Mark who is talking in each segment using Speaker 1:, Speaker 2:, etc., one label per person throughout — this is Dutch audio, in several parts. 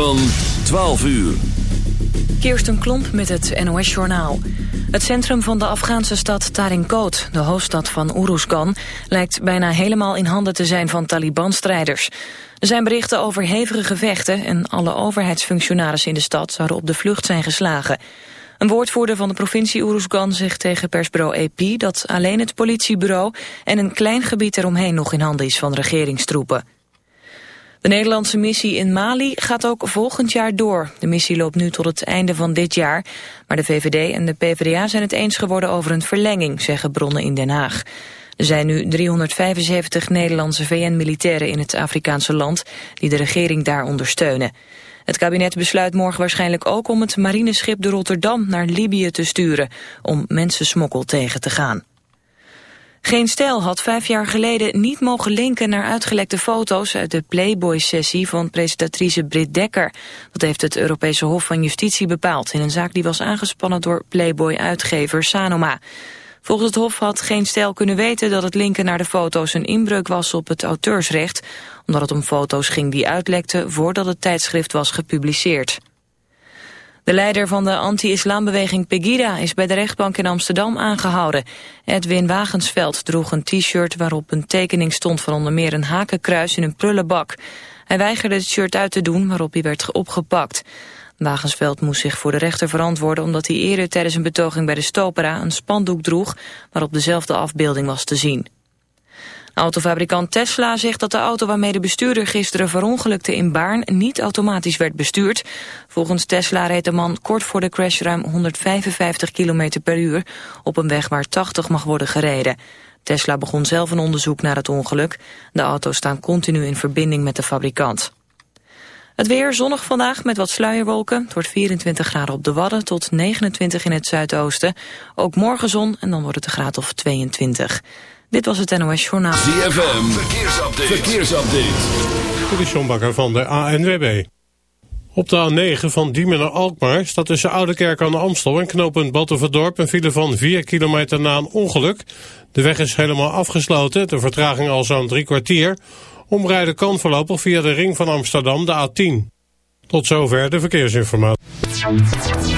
Speaker 1: van 12 uur.
Speaker 2: Kirsten Klomp met het NOS-journaal. Het centrum van de Afghaanse stad Tarinkot, de hoofdstad van Uruzgan... lijkt bijna helemaal in handen te zijn van Taliban-strijders. Er zijn berichten over hevige gevechten... en alle overheidsfunctionarissen in de stad zouden op de vlucht zijn geslagen. Een woordvoerder van de provincie Uruzgan zegt tegen persbureau AP... dat alleen het politiebureau en een klein gebied eromheen nog in handen is van regeringstroepen. De Nederlandse missie in Mali gaat ook volgend jaar door. De missie loopt nu tot het einde van dit jaar. Maar de VVD en de PvdA zijn het eens geworden over een verlenging, zeggen bronnen in Den Haag. Er zijn nu 375 Nederlandse VN-militairen in het Afrikaanse land die de regering daar ondersteunen. Het kabinet besluit morgen waarschijnlijk ook om het marineschip de Rotterdam naar Libië te sturen om mensensmokkel tegen te gaan. Geen Stijl had vijf jaar geleden niet mogen linken naar uitgelekte foto's uit de Playboy-sessie van presentatrice Britt Dekker. Dat heeft het Europese Hof van Justitie bepaald in een zaak die was aangespannen door Playboy-uitgever Sanoma. Volgens het Hof had Geen Stijl kunnen weten dat het linken naar de foto's een inbreuk was op het auteursrecht, omdat het om foto's ging die uitlekten voordat het tijdschrift was gepubliceerd. De leider van de anti-islambeweging Pegida is bij de rechtbank in Amsterdam aangehouden. Edwin Wagensveld droeg een t-shirt waarop een tekening stond van onder meer een hakenkruis in een prullenbak. Hij weigerde het shirt uit te doen waarop hij werd opgepakt. Wagensveld moest zich voor de rechter verantwoorden omdat hij eerder tijdens een betoging bij de Stopera een spandoek droeg waarop dezelfde afbeelding was te zien. Autofabrikant Tesla zegt dat de auto waarmee de bestuurder gisteren verongelukte in Baarn niet automatisch werd bestuurd. Volgens Tesla reed de man kort voor de crash ruim 155 km per uur op een weg waar 80 mag worden gereden. Tesla begon zelf een onderzoek naar het ongeluk. De auto's staan continu in verbinding met de fabrikant. Het weer zonnig vandaag met wat sluierwolken. Het wordt 24 graden op de Wadden tot 29 in het zuidoosten. Ook morgen zon en dan wordt het een graad of 22. Dit was het NOS Journaal.
Speaker 1: ZFM, verkeersupdate. verkeersupdate.
Speaker 3: Dit is John Bakker van de ANWB. Op de A9 van Diemen naar Alkmaar staat tussen Oudekerk aan de Amstel en knooppunt Battenverdorp een file van 4 kilometer na een ongeluk. De weg is helemaal afgesloten, de vertraging al zo'n drie kwartier. Omrijden kan voorlopig via de ring van Amsterdam, de A10. Tot zover de verkeersinformatie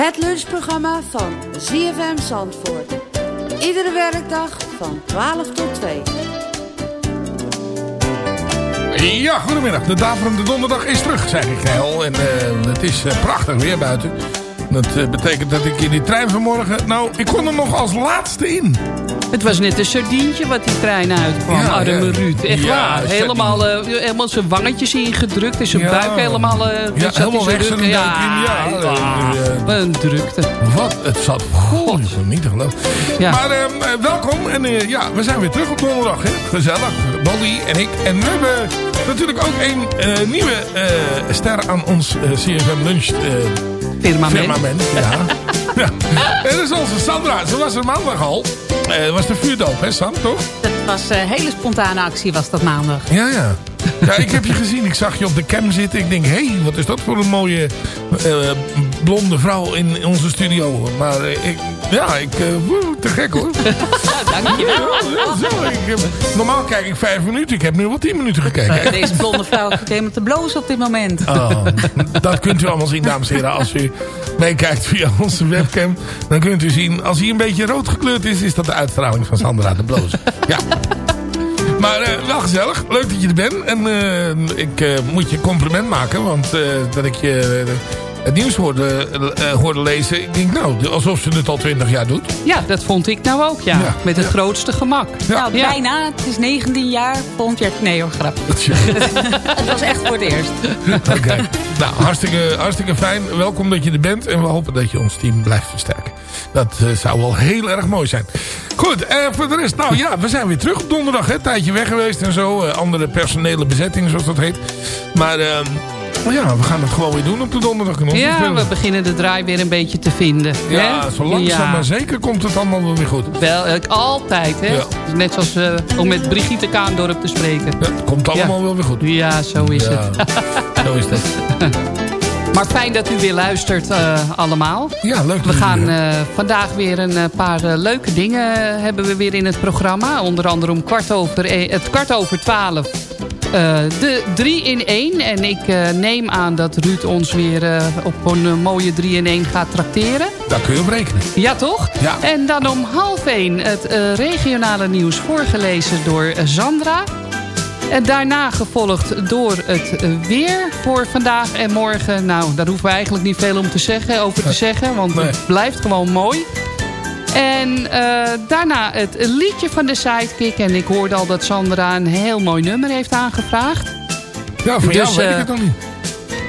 Speaker 4: Het lunchprogramma van ZFM Zandvoort. Iedere werkdag van 12 tot 2.
Speaker 5: Ja, goedemiddag. De Daverende Donderdag is terug, zeg ik al. En uh, het is uh, prachtig weer buiten. Dat uh, betekent dat ik in die trein vanmorgen... Nou, ik kon er nog als laatste in.
Speaker 6: Het was net een sardientje wat die trein uitkwam.
Speaker 5: Ja,
Speaker 6: Arme
Speaker 5: ja.
Speaker 6: Ruud. Echt waar. Helemaal, eh, helemaal zijn wangetjes ingedrukt. En zijn buik helemaal... eh,
Speaker 5: Ja, helemaal weg zijn ja.
Speaker 6: Ja, wat een drukte.
Speaker 5: Wat? Het zat goed. Niet te geloven. Maar ehm, eh, welkom. En ja, we zijn weer terug op donderdag. Hè? Gezellig. Dolly en ik. En we hebben natuurlijk ook een nieuwe ster aan ons CFM Lunch
Speaker 6: Firmament.
Speaker 5: firmament. Ja. ja. En dat is onze Sandra. Ze was er maandag al. Eh, Het was de vuurdoop, hè Sam, toch?
Speaker 7: Dat was een hele spontane actie was dat maandag.
Speaker 5: Ja, ja. Ja, ik heb je gezien. Ik zag je op de cam zitten. Ik denk, hé, hey, wat is dat voor een mooie eh, blonde vrouw in onze studio. Maar eh, ik, ja, ik, eh, te gek hoor.
Speaker 6: Dankjewel.
Speaker 5: Ja, zo, ik, heb- normaal kijk ik vijf minuten. Ik heb nu wel tien minuten gekeken.
Speaker 7: Deze blonde vrouw heeft helemaal te blozen op dit moment.
Speaker 5: Oh, dat kunt u allemaal zien, dames en heren. Als u meekijkt via onze webcam, dan kunt u zien... als hij een beetje rood gekleurd is, is dat de uitstraling van Sandra de Blozen. Ja. Maar eh, wel gezellig. Leuk dat je er bent. En eh, ik eh, moet je compliment maken. Want eh, dat ik je eh, het nieuws hoorde, eh, hoorde lezen. Ik denk nou, alsof ze het al twintig jaar doet.
Speaker 6: Ja, dat vond ik nou ook, ja.
Speaker 5: Ja.
Speaker 6: Met het grootste gemak.
Speaker 7: Nou,
Speaker 6: Ja.
Speaker 7: bijna. Het is 19 jaar. Volgend jaar... Nee hoor, grap. Het was echt voor het eerst.
Speaker 5: Oké. Nou, hartstikke, hartstikke fijn. Welkom dat je er bent. En we hopen dat je ons team blijft versterken. Dat eh, zou wel heel erg mooi zijn. Goed, eh, voor de rest. Nou ja, we zijn weer terug op donderdag. Hè. Tijdje weg geweest en zo. Eh, andere personele bezetting, zoals dat heet. Maar ehm, ja, we gaan het gewoon weer doen op de donderdag.
Speaker 6: Ja, we beginnen de draai weer een beetje te vinden.
Speaker 5: ja,
Speaker 6: hè?
Speaker 5: zo langzaam
Speaker 6: Ja.
Speaker 5: maar zeker komt het allemaal wel weer goed.
Speaker 6: Wel, eh, altijd, hè?
Speaker 5: Ja.
Speaker 6: Net zoals eh, om met Brigitte Kaandorp te spreken.
Speaker 5: Ja, het komt allemaal wel weer goed.
Speaker 6: Ja, zo is het.
Speaker 5: zo is dat.
Speaker 6: Maar fijn dat u weer luistert eh, allemaal.
Speaker 5: Ja, leuk.
Speaker 6: We gaan eh, vandaag weer een paar leuke dingen hebben we weer in het programma. Onder andere om kwart over, het kwart over twaalf de 3 in 1. En ik eh, neem aan dat Ruud ons weer eh, op een eh, mooie 3 in 1 gaat trakteren.
Speaker 5: Daar kun je op rekenen.
Speaker 6: Ja, toch?
Speaker 5: Ja.
Speaker 6: En dan om half 1 het eh, regionale nieuws voorgelezen door eh, Sandra. En daarna gevolgd door het eh, weer voor vandaag en morgen. Nou, daar hoeven we eigenlijk niet veel om te zeggen, over te zeggen. Want het blijft gewoon mooi. En eh, daarna het liedje van de Sidekick. En ik hoorde al dat Sandra een heel mooi nummer heeft aangevraagd.
Speaker 5: Ja, voor jou
Speaker 6: Dus,
Speaker 5: weet ik
Speaker 6: eh,
Speaker 5: het dan niet.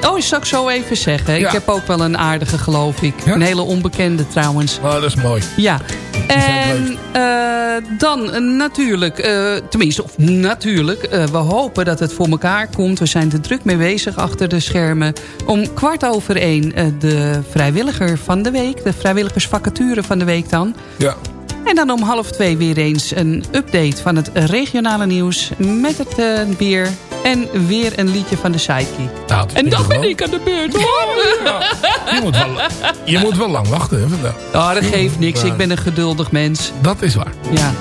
Speaker 6: Oh, dat zal ik zo even zeggen.
Speaker 5: Ja.
Speaker 6: Ik heb ook wel een aardige, geloof ik.
Speaker 5: Ja?
Speaker 6: Een hele onbekende trouwens.
Speaker 5: Oh, dat is mooi.
Speaker 6: Ja. En eh, dan eh, natuurlijk, eh, tenminste, of natuurlijk, we hopen dat het voor elkaar komt. We zijn er druk mee bezig achter de schermen. Om kwart over één de vrijwilliger van de week, de vrijwilligersvacature van de week dan.
Speaker 5: Ja.
Speaker 6: En dan om half twee weer eens een update van het regionale nieuws met het eh, weer. En weer een liedje van de Sidekick.
Speaker 5: Nou,
Speaker 6: En dan ben ik aan de beurt.
Speaker 5: Je moet wel, je moet wel lang wachten hè, vandaag.
Speaker 6: Oh, dat geeft niks. Ik ben een geduldig mens.
Speaker 5: Dat is waar.
Speaker 6: Ja.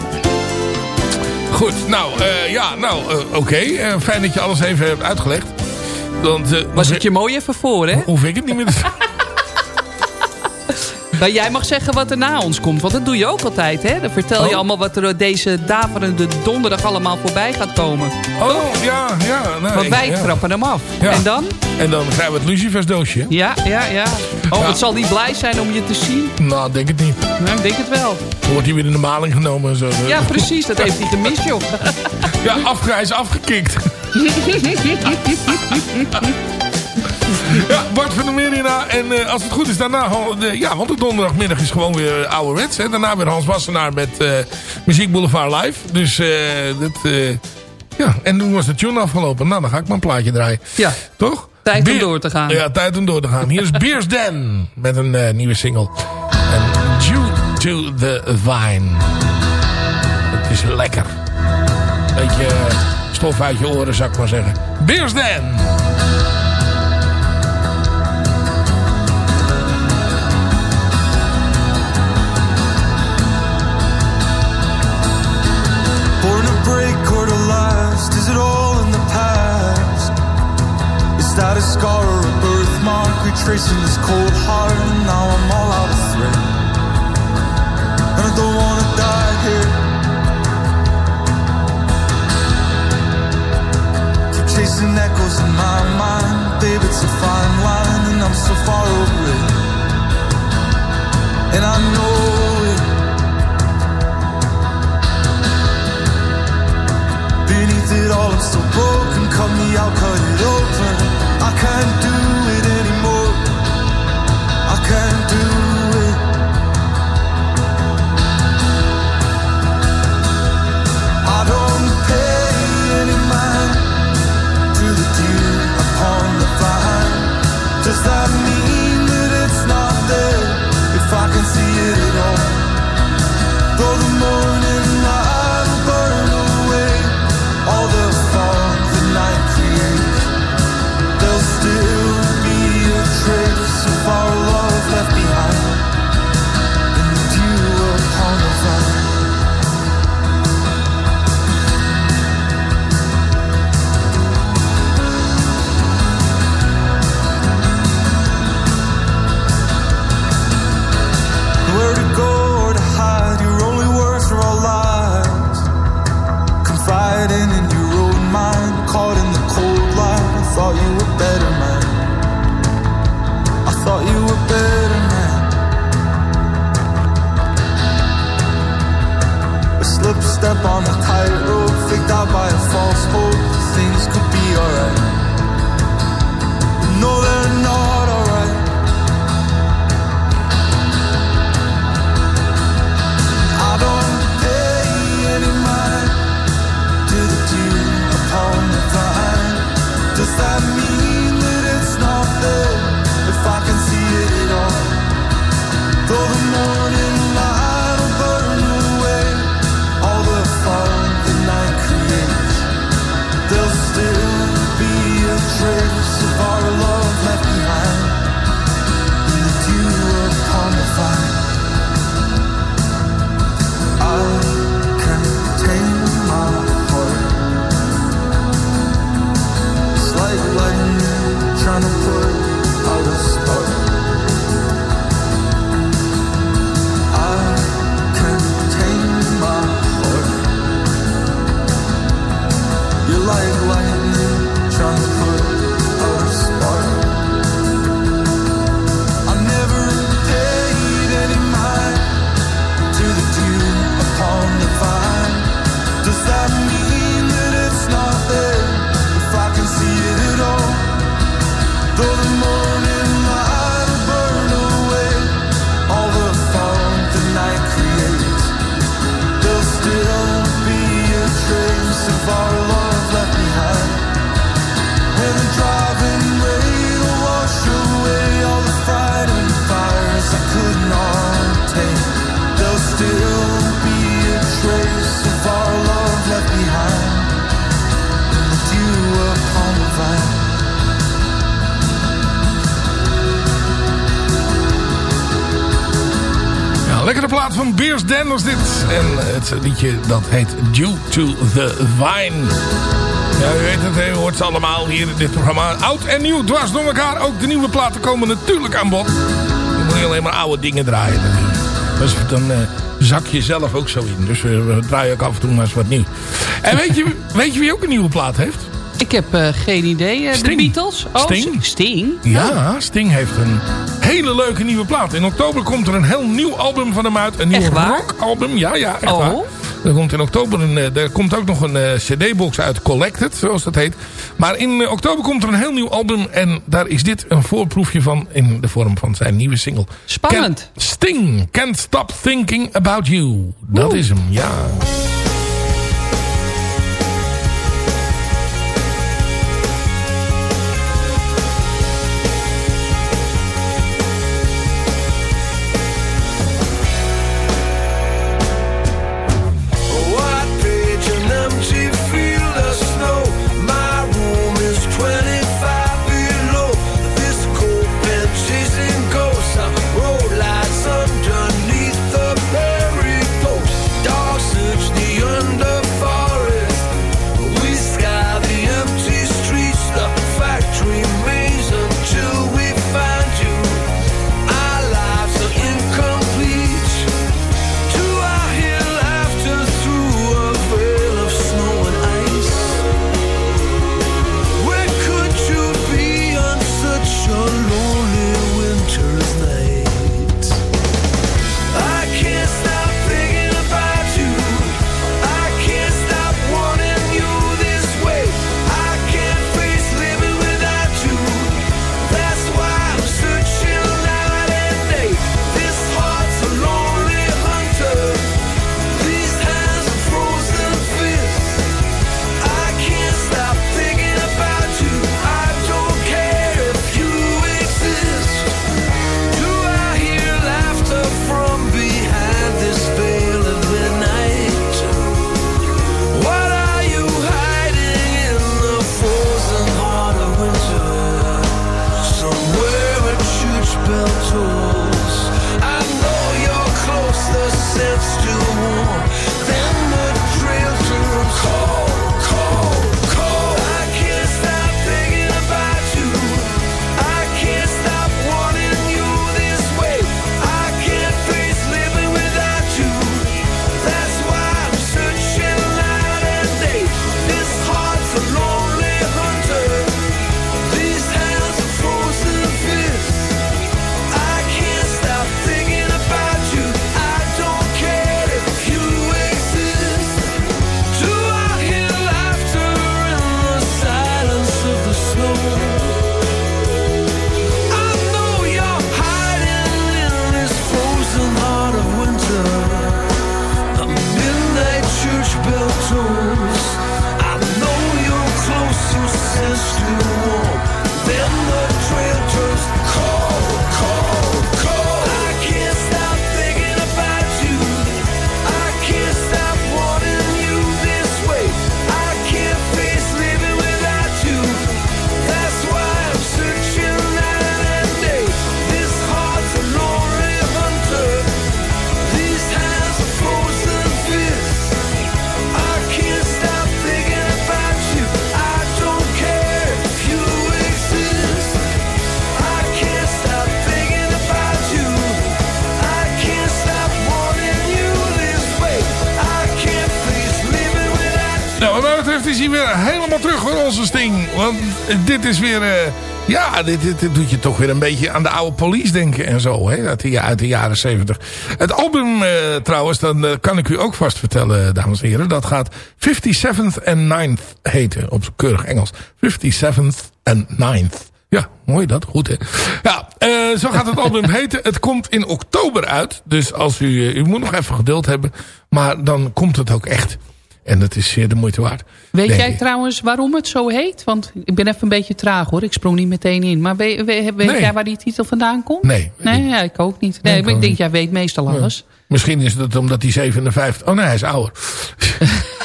Speaker 5: Goed, nou, eh, ja, nou, eh, oké. Fijn dat je alles even hebt uitgelegd. Want,
Speaker 6: Was het je mooi even voor, hè?
Speaker 5: Hoef ik het niet meer te
Speaker 6: Maar jij mag zeggen wat er na ons komt. Want dat doe je ook altijd, hè? Dan vertel je
Speaker 5: Oh.
Speaker 6: allemaal wat er deze daverende donderdag allemaal voorbij gaat komen.
Speaker 5: Oh, ja, ja. Nou,
Speaker 6: Want wij
Speaker 5: ja.
Speaker 6: trappen hem af.
Speaker 5: Ja.
Speaker 6: En dan?
Speaker 5: En dan krijgen we het lucifersdoosje.
Speaker 6: Ja, ja, ja. Oh,
Speaker 5: Ja.
Speaker 6: wat zal die blij zijn om je te zien?
Speaker 5: Nou, denk het niet.
Speaker 6: Nou, ik denk het wel.
Speaker 5: Dan wordt hij weer in de maling genomen en zo.
Speaker 6: Ja, precies. Dat heeft hij gemist, joh.
Speaker 5: Ja, is afgekikt. ja, Bart van der Merina. En eh, als het goed is, daarna... de- ja, want de donderdagmiddag is gewoon weer ouderwets. Hè. Daarna weer Hans Wassenaar met eh, Muziek Boulevard Live. Dus eh, dat... eh, ja, en toen was de tune afgelopen. Nou, dan ga ik een plaatje draaien.
Speaker 6: Ja,
Speaker 5: Toch?
Speaker 6: tijd om door te gaan.
Speaker 5: Ja, tijd om door te gaan. Hier is Beers Den met een eh, nieuwe single. En Due to the Vine. Het is lekker. Beetje eh, stof uit je oren, zou ik maar zeggen. Beers Den.
Speaker 8: tracing this cold heart, and now I'm all out of thread. And I don't wanna die here. Keep chasing echoes in my mind, babe, it's a fine line, and I'm so far over it. And I know it.
Speaker 9: Beneath it all, I'm so broken. Cut me out, cut it open. I can't do tightrope, faked out by a false hope. Things could be alright. No, they're not
Speaker 5: lekkere plaat van Beers Den was dit. En het liedje dat heet Due to the Vine. Ja, u weet het, u hoort ze allemaal hier in dit programma. Oud en nieuw, dwars door elkaar. Ook de nieuwe platen komen natuurlijk aan bod. Je moet niet alleen maar oude dingen draaien. Dus dan eh, zak je zelf ook zo in. Dus we, we draaien ook af en toe maar eens wat nieuw. En weet je, weet je wie ook een nieuwe plaat heeft?
Speaker 6: Ik heb eh, geen idee. eh, de. Beatles? Oh,
Speaker 5: Sting.
Speaker 6: Sting?
Speaker 5: Ja, Sting heeft een hele leuke nieuwe plaat. In oktober komt er een heel nieuw album van hem uit. Een nieuw rockalbum. Ja, ja, echt
Speaker 6: Oh.
Speaker 5: waar. Er komt in oktober een, eh, er komt ook nog een cd-box uit, Collected, zoals dat heet. Maar in oktober komt er een heel nieuw album. En daar is dit een voorproefje van in de vorm van zijn nieuwe single.
Speaker 6: Spannend.
Speaker 5: Can't- Sting, Can't Stop Thinking About You. Dat is hem, ja. Hij weer helemaal terug voor onze Sting. Want dit is weer... Uh, ja, dit, dit, dit, doet je toch weer een beetje aan de oude police denken en zo. Hè? Uit, de, uit de jaren 70. Het album uh, trouwens, dan uh, kan ik u ook vast vertellen, dames en heren. Dat gaat 57th and 9th heten. Op keurig Engels. 57th and 9th. Ja, mooi dat. Goed hè. Ja, uh, zo gaat het album heten. Het komt in oktober uit. Dus als u, u moet nog even geduld hebben. Maar dan komt het ook echt. En dat is zeer de moeite waard.
Speaker 6: Weet jij trouwens waarom het zo heet? Want ik ben even een beetje traag hoor. Ik sprong niet meteen in. Maar weet, weet, weet jij waar die titel vandaan komt?
Speaker 5: Nee.
Speaker 6: Nee, ja, ik ook niet. Nee, maar ik denk, jij weet meestal alles.
Speaker 5: Misschien is het omdat hij 57... Oh nee, hij is ouder.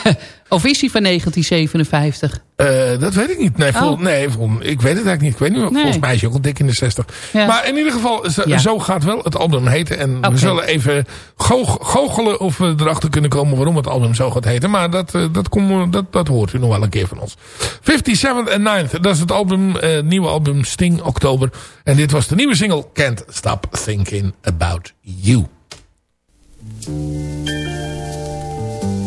Speaker 6: Of is hij van 1957?
Speaker 5: Uh, dat weet ik niet. Nee, vol, oh. nee vol, ik weet het eigenlijk niet. Ik weet niet. Nee. Volgens mij is hij ook al dik in de 60. Ja. Maar in ieder geval, zo, ja. zo, gaat wel het album heten. En okay. we zullen even goochelen of we erachter kunnen komen waarom het album zo gaat heten. Maar dat, uh, dat, kom, dat, dat hoort u nog wel een keer van ons. 57th and 9th. Dat is het album, uh, nieuwe album Sting, oktober. En dit was de nieuwe single Can't Stop Thinking About You.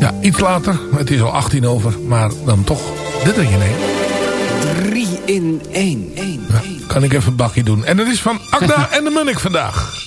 Speaker 5: Ja, iets later. Het is al 18 over. Maar dan toch dit er je neemt.
Speaker 10: 3 in 1.
Speaker 5: Ja, kan ik even een bakje doen. En dat is van Agda en de Munnik vandaag.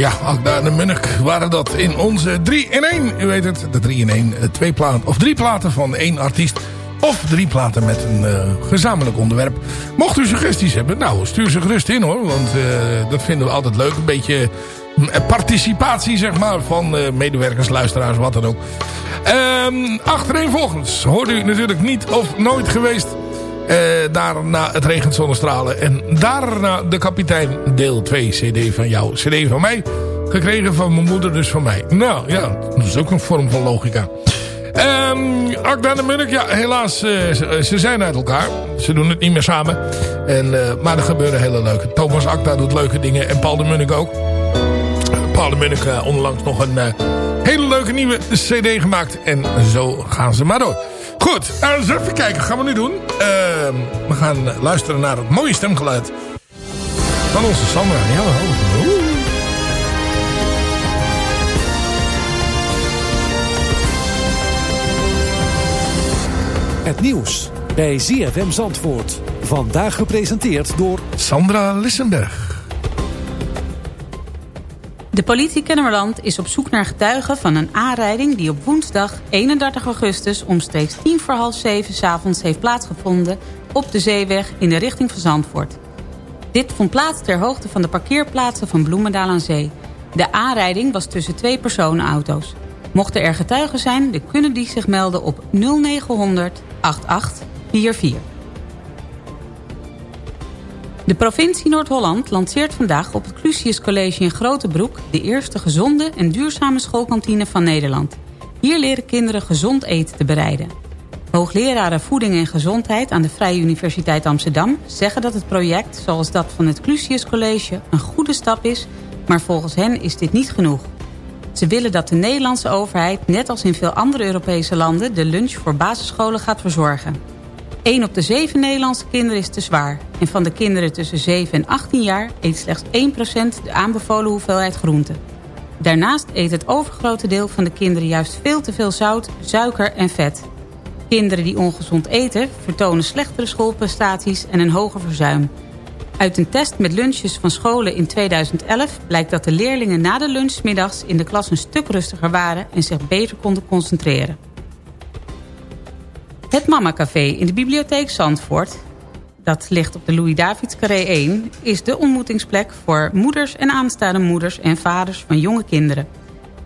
Speaker 5: Ja, de Munnik waren dat in onze 3 in 1. U weet het, de 3 in 1. eh, Twee platen, of drie platen van één artiest. Of drie platen met een eh, gezamenlijk onderwerp. Mocht u suggesties hebben, nou stuur ze gerust in hoor. Want eh, dat vinden we altijd leuk. Een beetje mm, participatie zeg maar van medewerkers, luisteraars, wat dan ook. Ehm achtereenvolgens hoorde u natuurlijk niet of nooit geweest... Eh, daarna het regent zonnestralen. En daarna de kapitein deel 2 cd van jou. Cd van mij. Gekregen van mijn moeder, dus van mij. Nou ja, dat is ook een vorm van logica. Ehm Akda en de Munnik, ja helaas, eh, ze, ze zijn uit elkaar. Ze doen het niet meer samen. En, eh, maar er gebeuren hele leuke. Thomas Akda doet leuke dingen en Paul de Munnik ook. Paul de Munnik uh, onlangs nog een uh, hele leuke nieuwe cd gemaakt. En zo gaan ze maar door. Goed, uh, eens even kijken. Gaan we nu doen. Ehm, we gaan luisteren naar het mooie stemgeluid van onze Sandra. Ja.
Speaker 11: Het nieuws bij ZFM Zandvoort. Vandaag gepresenteerd door
Speaker 5: Sandra Lissenberg.
Speaker 7: De politie Kennemerland is op zoek naar getuigen van een aanrijding... die op woensdag 31 augustus omstreeks tien voor half zeven... s avonds heeft plaatsgevonden op de zeeweg in de richting van Zandvoort. Dit vond plaats ter hoogte van de parkeerplaatsen van Bloemendaal aan Zee. De aanrijding was tussen twee personenauto's. Mochten er getuigen zijn, dan kunnen die zich melden op 0900 8844. De provincie Noord-Holland lanceert vandaag op het Clusius College in Grotebroek... de eerste gezonde en duurzame schoolkantine van Nederland. Hier leren kinderen gezond eten te bereiden. Hoogleraren voeding en gezondheid aan de Vrije Universiteit Amsterdam... zeggen dat het project, zoals dat van het Clusius College, een goede stap is... maar volgens hen is dit niet genoeg. Ze willen dat de Nederlandse overheid, net als in veel andere Europese landen... de lunch voor basisscholen gaat verzorgen. 1 op de 7 Nederlandse kinderen is te zwaar. En van de kinderen tussen 7 en 18 jaar eet slechts 1% de aanbevolen hoeveelheid groente. Daarnaast eet het overgrote deel van de kinderen juist veel te veel zout, suiker en vet. Kinderen die ongezond eten vertonen slechtere schoolprestaties en een hoger verzuim. Uit een test met lunches van scholen in 2011 blijkt dat de leerlingen na de lunchmiddags in de klas een stuk rustiger waren en zich beter konden concentreren. Het Mama Café in de bibliotheek Zandvoort, dat ligt op de Louis-Davids Carré 1... is de ontmoetingsplek voor moeders en aanstaande moeders en vaders van jonge kinderen.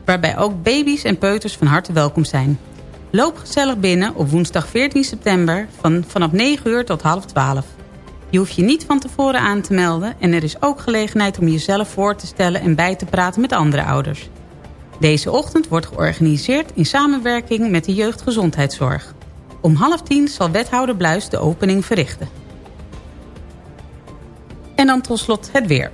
Speaker 7: Waarbij ook baby's en peuters van harte welkom zijn. Loop gezellig binnen op woensdag 14 september van vanaf 9 uur tot half 12. Je hoeft je niet van tevoren aan te melden... en er is ook gelegenheid om jezelf voor te stellen en bij te praten met andere ouders. Deze ochtend wordt georganiseerd in samenwerking met de jeugdgezondheidszorg. Om half tien zal wethouder Bluis de opening verrichten. En dan tot slot het weer.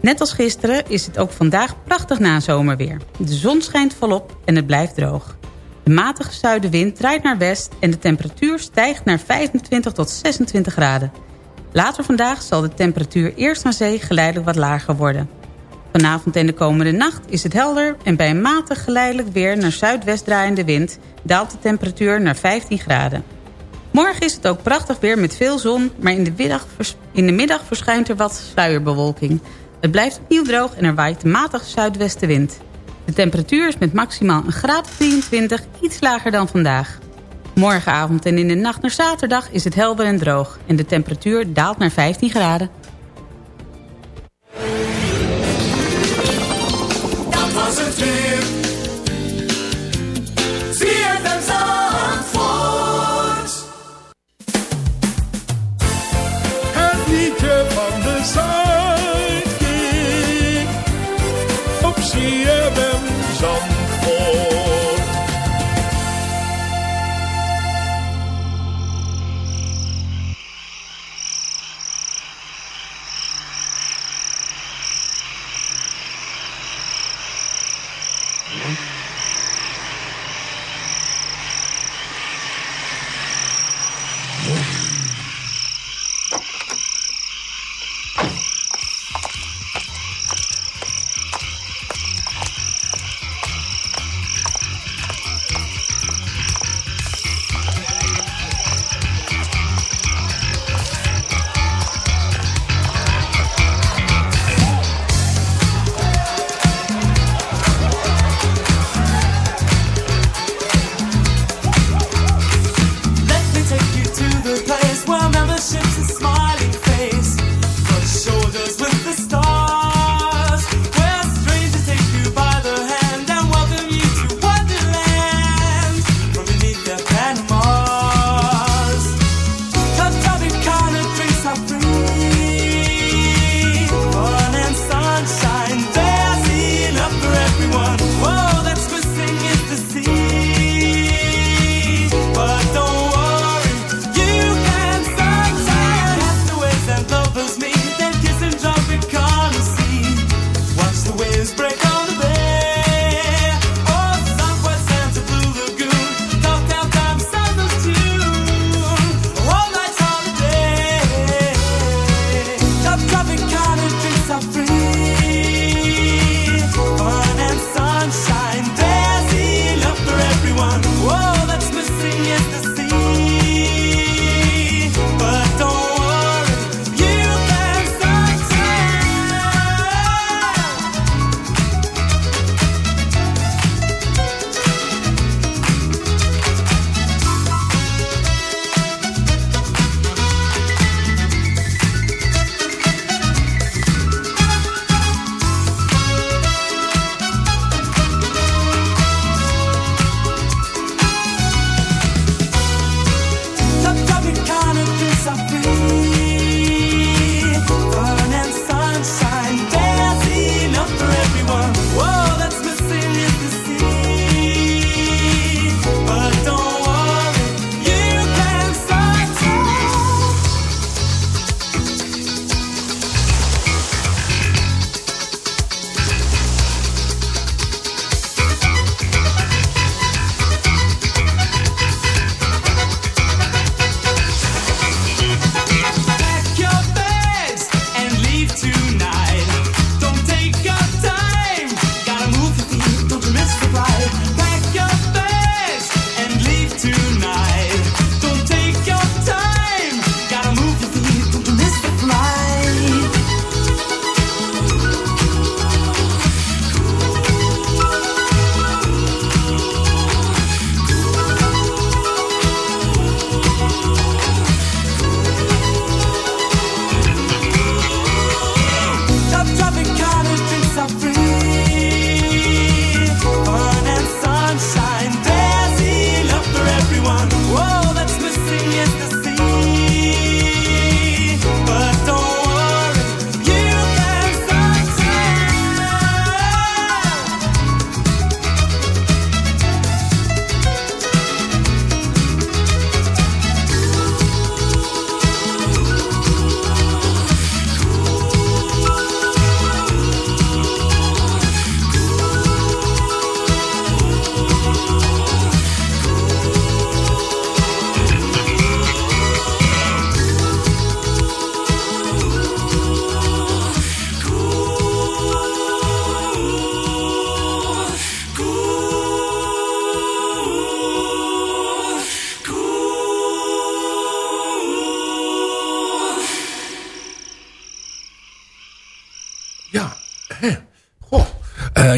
Speaker 7: Net als gisteren is het ook vandaag prachtig nazomerweer. De zon schijnt volop en het blijft droog. De matige zuidenwind draait naar west en de temperatuur stijgt naar 25 tot 26 graden. Later vandaag zal de temperatuur eerst naar zee geleidelijk wat lager worden. Vanavond en de komende nacht is het helder en bij een matig geleidelijk weer naar zuidwest draaiende wind daalt de temperatuur naar 15 graden. Morgen is het ook prachtig weer met veel zon, maar in de middag, verschijnt er wat sluierbewolking. Het blijft opnieuw droog en er waait een matige zuidwestenwind. De temperatuur is met maximaal een graad of 23 iets lager dan vandaag. Morgenavond en in de nacht naar zaterdag is het helder en droog... en de temperatuur daalt naar 15 graden.
Speaker 8: Dat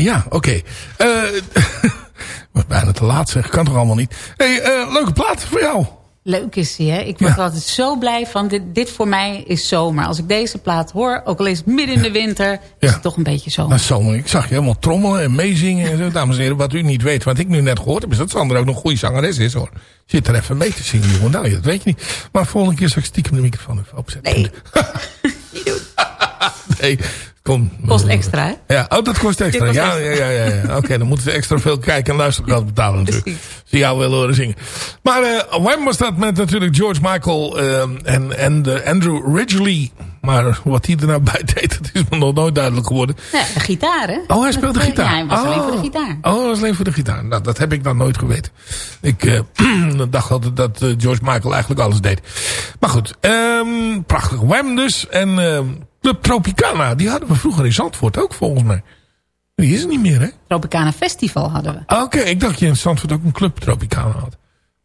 Speaker 5: ja, oké. Eh, bijna te laat zeg, kan toch allemaal niet. hey, eh, leuke plaat voor jou.
Speaker 7: Leuk is die, hè? Ik word er altijd zo blij van. Dit, dit voor mij is zomer. Als ik deze plaat hoor, ook al is het midden in de winter... is het toch een beetje zomer.
Speaker 5: Dat is zomer. Ik zag je helemaal trommelen en meezingen en zo. Dames en heren, wat u niet weet, wat ik nu net gehoord heb... is dat Sander ook nog een goede zangeres is, hoor. Zit er even mee te zingen, jongen. Nou, dat weet je niet. Maar volgende keer zal ik stiekem de microfoon even opzetten.
Speaker 7: Nee, niet doen.
Speaker 5: nee, kom.
Speaker 7: Kost extra, hè?
Speaker 5: Ja, oh, dat kost extra.
Speaker 7: Kost
Speaker 5: ja,
Speaker 7: extra.
Speaker 5: ja, ja, ja. Oké, dan moeten ze extra veel kijken en luistergeld betalen natuurlijk. Ze jou willen horen zingen. Maar eh Wham was dat met natuurlijk George Michael eh, en, en Andrew Ridgely. Maar wat hij er nou bij deed, dat is me nog nooit duidelijk geworden.
Speaker 7: Ja, de gitaar, hè?
Speaker 5: Oh, hij speelt de gitaar.
Speaker 7: Ja, hij was alleen
Speaker 5: Oh.
Speaker 7: voor de gitaar.
Speaker 5: Oh, dat was alleen voor de gitaar. Nou, dat heb ik dan nooit geweten. Ik eh, dacht altijd dat eh, George Michael eigenlijk alles deed. Maar goed, ehm, prachtig. Wham dus. En ehm, Club Tropicana, die hadden we vroeger in Zandvoort ook volgens mij. Die is er niet meer, hè?
Speaker 7: Tropicana Festival hadden we.
Speaker 5: Ah, Oké, ik dacht je in Zandvoort ook een Club Tropicana had.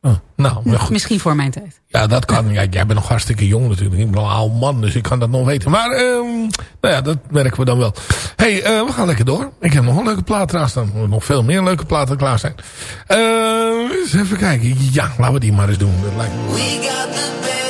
Speaker 5: Oh, nou, maar goed.
Speaker 7: Misschien voor mijn tijd.
Speaker 5: Ja, dat kan. Ja, jij bent nog hartstikke jong natuurlijk. Ik ben al een oude man, dus ik kan dat nog weten. Maar, ehm, nou ja, dat merken we dan wel. hey, eh, we gaan lekker door. Ik heb nog een leuke plaat eraan staan. Er nog veel meer leuke platen klaar zijn. Eh, eens even kijken. Ja, laten we die maar eens doen. Dat lijkt me...
Speaker 8: We got the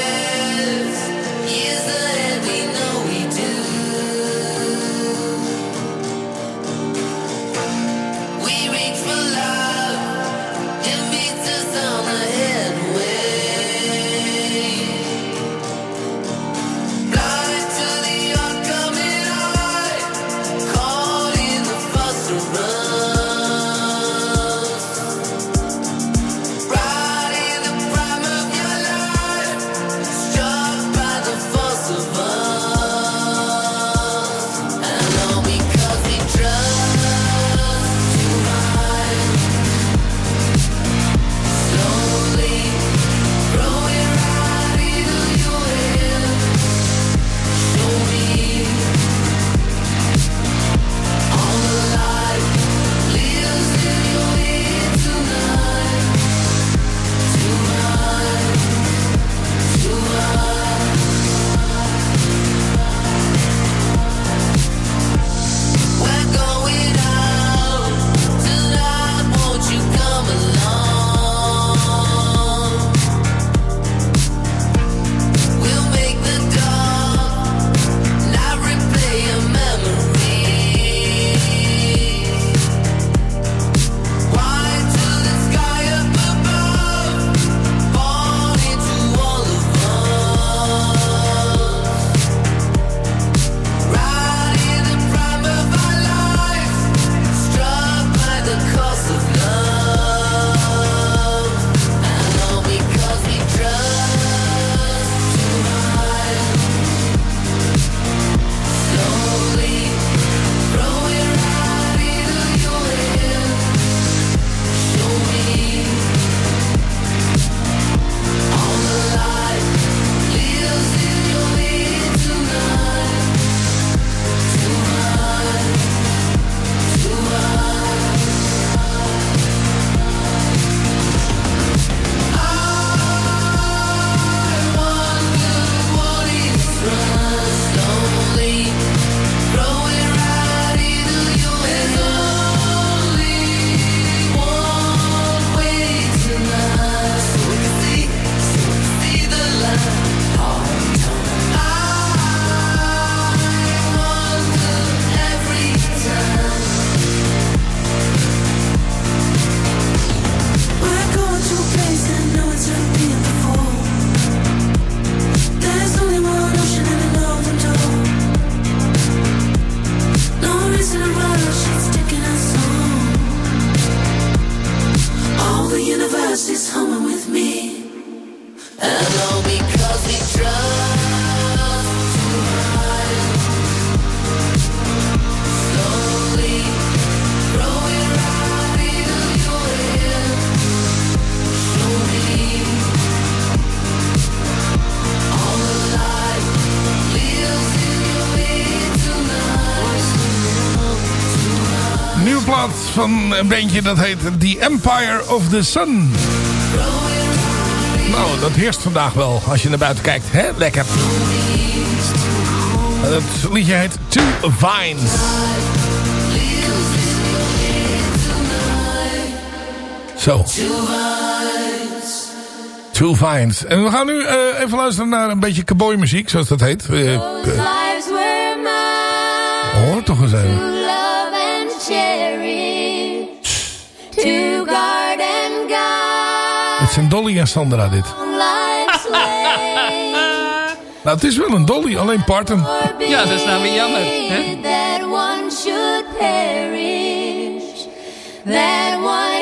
Speaker 5: van een bandje dat heet The Empire of the Sun. Nou, dat heerst vandaag wel als je naar buiten kijkt. Hè? Lekker. Het liedje heet Two Vines. Zo. Two Vines. En we gaan nu eh, even luisteren naar een beetje cowboy muziek, zoals dat heet. Eh, Hoor toch eens even. Zijn Dolly en Sandra dit. nou, het is wel een Dolly, alleen Parton.
Speaker 6: Ja, dat is nou weer jammer. Hè?
Speaker 12: That one should perish. That one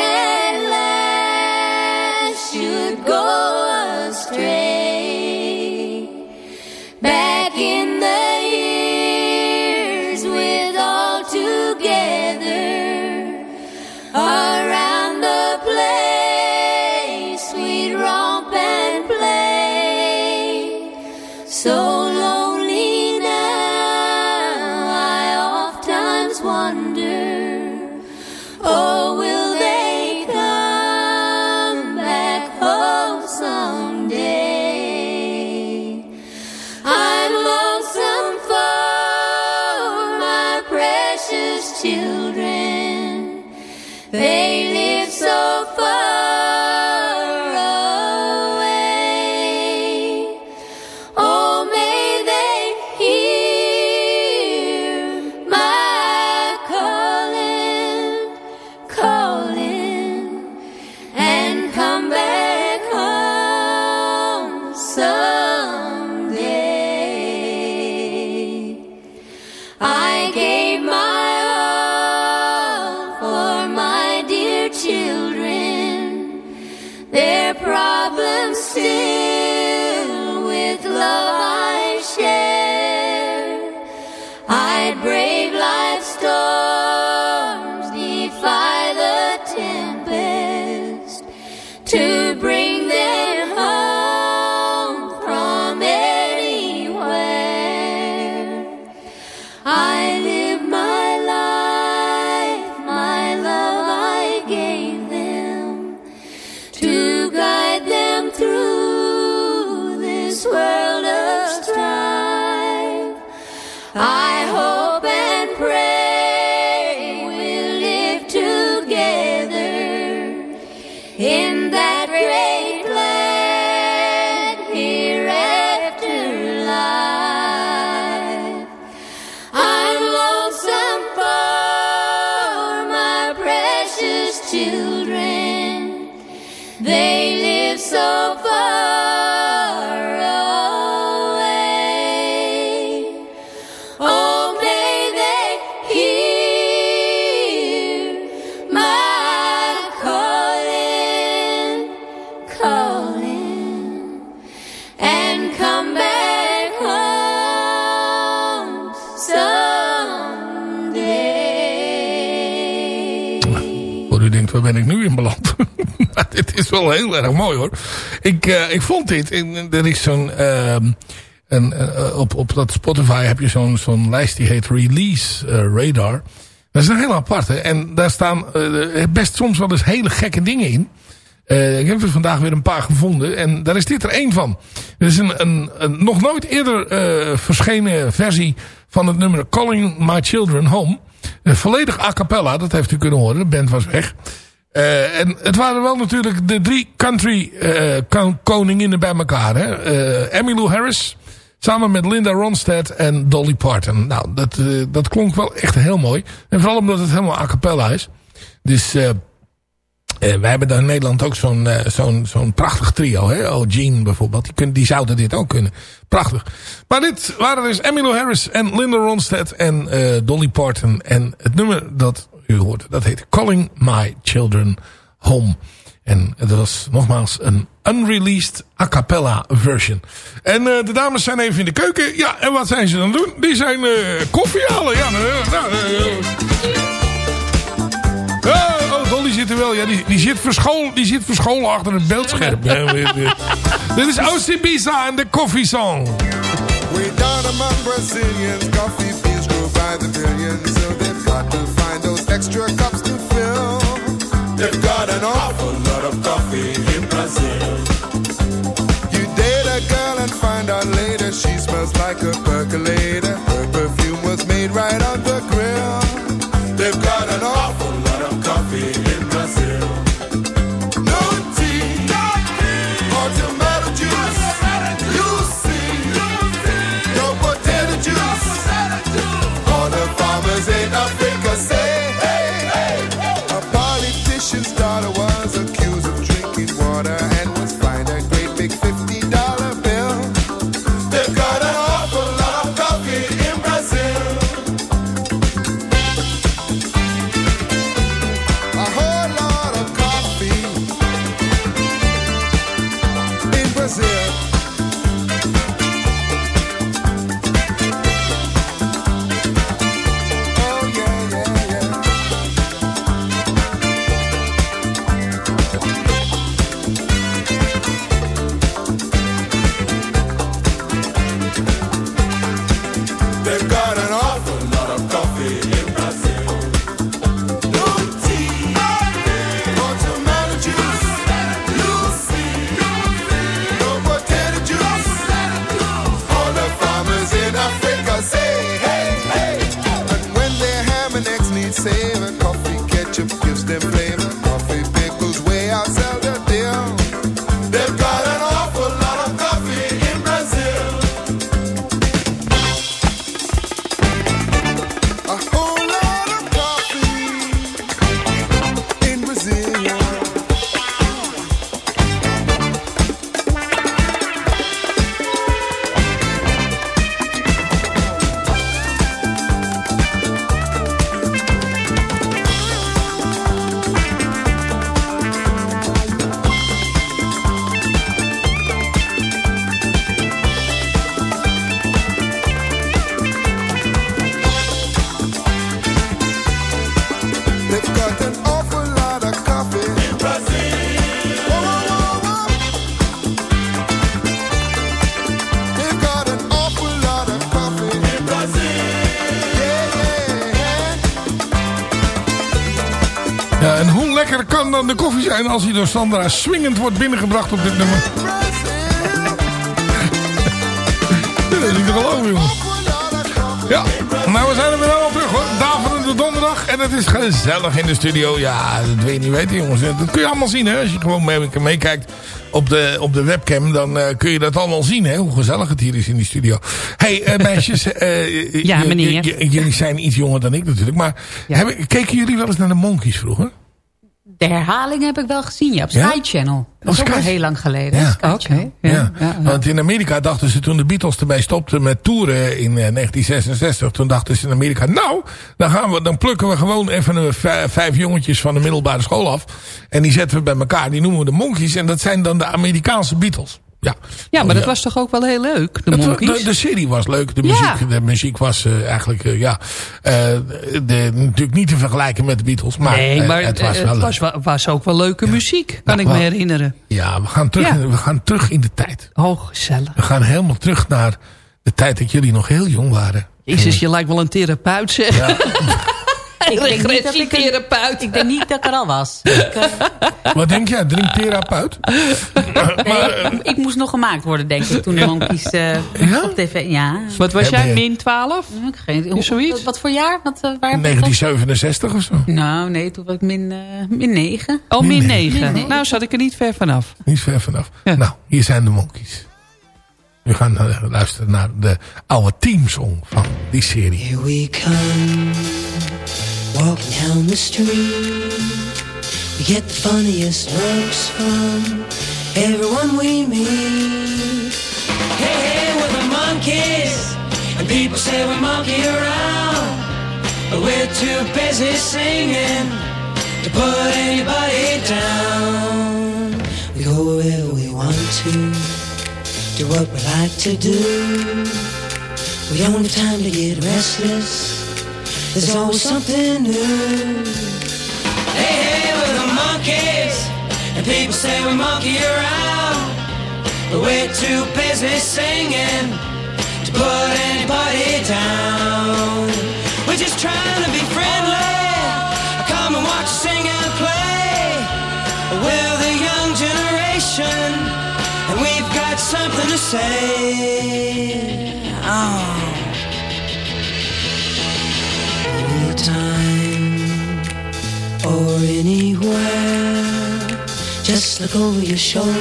Speaker 5: waar ben ik nu in beland? Dit is wel heel erg mooi hoor. Ik, uh, ik vond dit. En, er is zo'n... Uh, een, uh, op, op dat Spotify heb je zo'n zo'n lijst die heet Release Radar. Dat is een heel aparte. En daar staan best soms wel eens hele gekke dingen in. ik heb er vandaag weer een paar gevonden. En daar is dit er één van. Er is een, een, een nog nooit eerder verschenen versie van het nummer Calling My Children Home. volledig a cappella, dat heeft u kunnen horen. De band was weg. Uh, en het waren wel natuurlijk de drie country uh, koninginnen bij elkaar. Hè? Uh, Emmylou Harris, samen met Linda Ronstadt en Dolly Parton. Nou, dat, dat klonk wel echt heel mooi. En vooral omdat het helemaal a cappella is. Dus wij hebben daar in Nederland ook zo'n zo'n zo'n prachtig trio. Hè? Oh, Gene bijvoorbeeld. Die, kun, die zouden dit ook kunnen. Prachtig. Maar dit waren dus Emmylou Harris en Linda Ronstadt en Dolly Parton. En het nummer dat u hoort. Dat heet Calling My Children Home. En dat was nogmaals een unreleased a cappella version. En uh, de dames zijn even in de keuken. Ja, en wat zijn ze dan doen? Die zijn uh, koffie halen. Ja, nou, uh, oh, Dolly zit er wel. Ja, die, die, zit verscholen, die zit verscholen achter een beeldscherm. Dit is OCBisa en de Coffee Song.
Speaker 13: We down among Brazilians, coffee beans grow by the billions, so they've got to extra cups to fill. They've got an awful lot of coffee in Brazil. You date a girl and find out later she smells like a percolator. Her perfume was made right on the.
Speaker 5: Lekker kan dan de koffie zijn als hij door Sandra swingend wordt binnengebracht op dit nummer? Dat is niet te geloven, jongens. Ja, nou we zijn er weer allemaal terug hoor. Daverende donderdag. En het is gezellig in de studio. Ja, dat wil je niet weten jongens. Dat kun je allemaal zien hè. Als je gewoon mee- meekijkt op de, op de webcam. Dan eh, kun je dat allemaal zien hè. Hoe gezellig het hier is in die studio. hey, eh, meisjes. eh,
Speaker 6: Ja, meneer.
Speaker 5: jullie zijn iets jonger dan ik natuurlijk. Maar hebben, keken jullie wel eens naar de Monkeys vroeger?
Speaker 7: De herhaling heb ik wel gezien, ja, op
Speaker 5: Ja?
Speaker 7: Sky Channel. Dat is ook al heel lang geleden.
Speaker 5: Ja.
Speaker 7: Sky.
Speaker 5: Ja, want in Amerika dachten ze toen de Beatles ermee stopten met toeren in eh, 1966. Toen dachten ze in Amerika, nou, dan, gaan we, dan plukken we gewoon even een vijf, vijf jongetjes van de middelbare school af. En die zetten we bij elkaar, die noemen we de Monkeys. En dat zijn dan de Amerikaanse Beatles. Ja,
Speaker 6: Ja, maar dat was toch ook wel heel leuk, de Monkeys?
Speaker 5: De, de serie was leuk. De
Speaker 6: Ja.
Speaker 5: muziek, de muziek was eh, eigenlijk, eh, ja, eh, de, natuurlijk niet te vergelijken met de Beatles. Maar,
Speaker 6: nee, maar
Speaker 5: het was wel
Speaker 6: was, wa- was ook wel leuke muziek, kan ik me herinneren.
Speaker 5: Ja, we gaan, terug,
Speaker 6: Ja.
Speaker 5: we gaan terug in de tijd.
Speaker 6: Oh, gezellig.
Speaker 5: We gaan helemaal terug naar de tijd dat jullie nog heel jong waren.
Speaker 6: Jezus, je lijkt wel een therapeut, zeg.
Speaker 5: Ja.
Speaker 7: Ik denk, niet dat ik, er,
Speaker 6: Regressietherapeut.
Speaker 7: ik denk niet dat ik er al was. Ik, eh,
Speaker 5: Wat denk jij? Drinktherapeut?
Speaker 7: nee, ik moest nog gemaakt worden, denk ik, toen de Monkeys eh, op tv... Ja.
Speaker 6: Wat was jij, min 12?
Speaker 7: Ik geen,
Speaker 6: Zoiets?
Speaker 7: Wat voor jaar? Wat, eh, waar
Speaker 5: 1967 of zo?
Speaker 7: Nou, nee, toen was ik min, eh min 9.
Speaker 6: Oh, min
Speaker 5: Min
Speaker 6: 9.
Speaker 7: Min negen.
Speaker 6: Nou, zat ik er niet ver vanaf.
Speaker 5: Niet ver vanaf.
Speaker 6: Ja.
Speaker 5: Nou, hier zijn de Monkeys. We gaan eh, luisteren naar de oude teamsong van die serie.
Speaker 10: Here we come, walking down the street. We get the funniest looks from everyone we meet. Hey, hey, we're the monkeys, and people say we monkey around. But we're too busy singing to put anybody down. We go wherever we want to, do what we like to do. We don't have time to get restless. There's always something new. Hey, hey, we're the monkeys, and people say we monkey around. But we're too busy singing to put anybody down. We're just trying to be friendly. Come and watch us sing and play. We're the young generation, and we've got something to say. Oh. Anytime or anywhere, just look over your shoulder.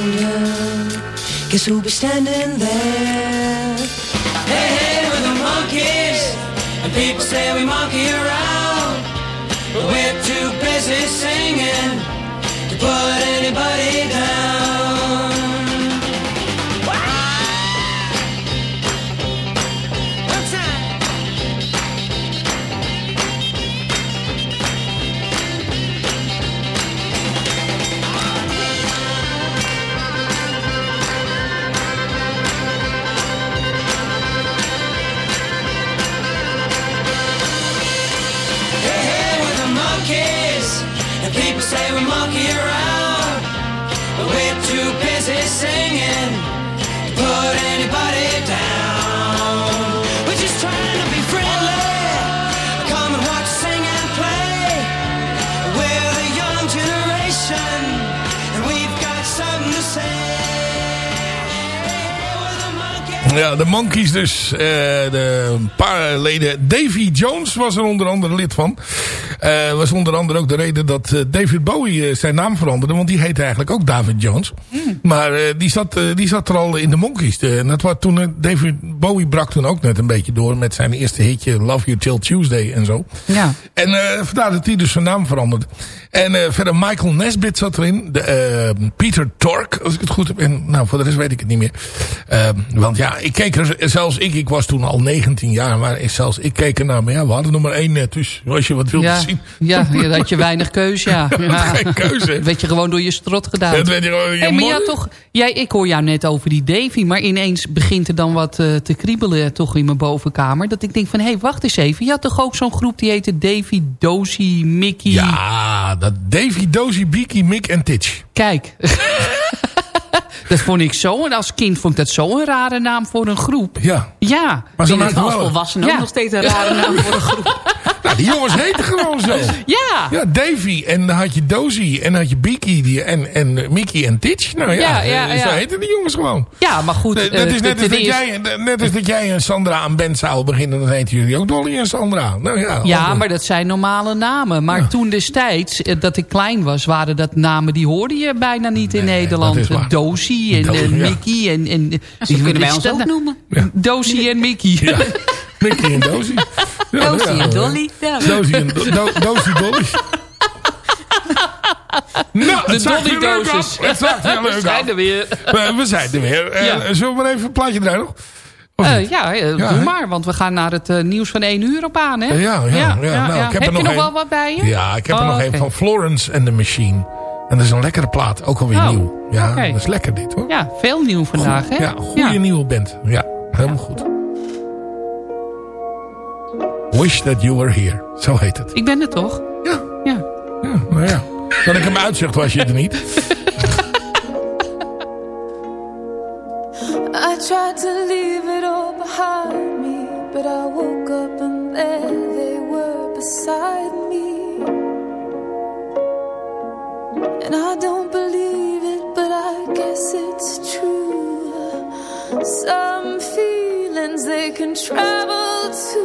Speaker 10: Guess who'll be standing there? Hey, hey, we're the monkeys, and people say we monkey around. But we're too busy singing to put anybody down. Singing put anybody down. We're just trying to be friendly. Come and watch sing and play. We're the young generation, and we've got something to say.
Speaker 5: Ja, de Monkeys dus. eh, de een paar leden. Davy Jones was er onder andere lid van. Eh, was onder andere ook de reden dat eh, David Bowie eh, zijn naam veranderde. Want die heette eigenlijk ook David Jones. Maar eh, die, zat, die zat er al in de Monkeys. En dat was toen, David Bowie brak toen ook net een beetje door. Met zijn eerste hitje Love You Till Tuesday en zo.
Speaker 6: Ja.
Speaker 5: En vandaar dat hij dus zijn naam veranderde. En eh, verder Michael Nesbitt zat erin. De, eh, Peter Tork, als ik het goed heb. En nou, voor de rest weet ik het niet meer. Eh, want ja, ik keek er, zelfs ik, ik was toen al 19 jaar. Maar zelfs ik keek er naar. Maar ja, we hadden nog maar één net. Dus als je wat wilde
Speaker 6: Ja,
Speaker 5: zien.
Speaker 6: Ja, dat had je weinig keus, ja. ja.
Speaker 5: Geen keuze.
Speaker 6: Werd je gewoon door je strot gedaan.
Speaker 5: Dat weet je gewoon. je
Speaker 6: Hey, maar ja, toch, jij, ik hoor jou net over die Davy, maar ineens begint er dan wat eh, te kriebelen toch in mijn bovenkamer. Dat ik denk van, hé, hey, wacht eens even. Je had toch ook zo'n groep die heette Davy, Dozy, Mickey.
Speaker 5: Ja, dat Davy, Dozy, Beaky, Mick en Titch.
Speaker 6: Kijk. dat vond ik zo, en als kind vond ik dat zo'n rare naam voor een groep.
Speaker 5: Ja.
Speaker 6: Ja.
Speaker 5: Maar ze
Speaker 6: het
Speaker 5: wel-
Speaker 6: als
Speaker 7: volwassenen ook nog steeds een rare naam voor een groep.
Speaker 5: Nou, die jongens heten gewoon zo.
Speaker 6: Ja.
Speaker 5: Ja, Davy. En dan had je Dozy. En dan had je Beaky die, en, en eh, Mickey en Titch. Nou ja,
Speaker 6: Ja, ja,
Speaker 5: eh, zo heten die jongens gewoon.
Speaker 6: Ja, maar goed.
Speaker 5: Dat
Speaker 6: eh,
Speaker 5: is net als, dat jij, net als dat jij en Sandra aan band zouden beginnen. Dan heten jullie ook Dolly en Sandra. Nou ja,
Speaker 6: Ja, maar dat zijn normale namen. Maar toen destijds, dat ik klein was, waren dat namen die hoorde je bijna niet in Nederland.
Speaker 5: dat is waar.
Speaker 6: Dozy en,
Speaker 5: Dozy,
Speaker 6: en
Speaker 5: ja.
Speaker 6: Mickey en... en
Speaker 7: Zo kunnen wij ons ook noemen.
Speaker 6: Dozy en Mickey.
Speaker 5: Mickey en Dozy. Ja,
Speaker 7: Dozy en Dolly. Ja.
Speaker 5: Dozy en Do- Do- Dozy Dolly. Nou,
Speaker 6: De
Speaker 5: het
Speaker 6: Dolly-dosis.
Speaker 5: af. Het
Speaker 6: We zijn er weer.
Speaker 5: We, we zijn er weer. Eh,
Speaker 6: Ja.
Speaker 5: Zullen we maar even een plaatje draaien nog?
Speaker 6: Eh, ja, eh,
Speaker 5: Ja,
Speaker 6: doe maar, want we gaan naar het nieuws van één uur op aan, hè?
Speaker 5: Ja, ja, ja. Nou, Ik heb,
Speaker 6: Heb,
Speaker 5: er
Speaker 6: je
Speaker 5: nog
Speaker 6: nog
Speaker 5: een.
Speaker 6: wel wat bij je?
Speaker 5: Ja, ik heb er
Speaker 6: Oh,
Speaker 5: nog
Speaker 6: oké.
Speaker 5: een van Florence and the Machine. En dat is een lekkere plaat. Ook alweer
Speaker 6: Oh,
Speaker 5: nieuw. Ja, dat is lekker dit hoor.
Speaker 6: Ja, veel nieuw vandaag, hè?
Speaker 5: Ja, goede nieuwe band. Ja, helemaal goed. Wish That You Were Here. Zo heet het.
Speaker 6: Ik ben er toch?
Speaker 5: Ja.
Speaker 6: Ja.
Speaker 5: Ja, nou ja. Dat ik hem uitzicht was je er niet.
Speaker 14: I tried to leave it all behind me, but I woke up and there they were beside me. And I don't believe it, but I guess it's true. Some feelings they can travel to.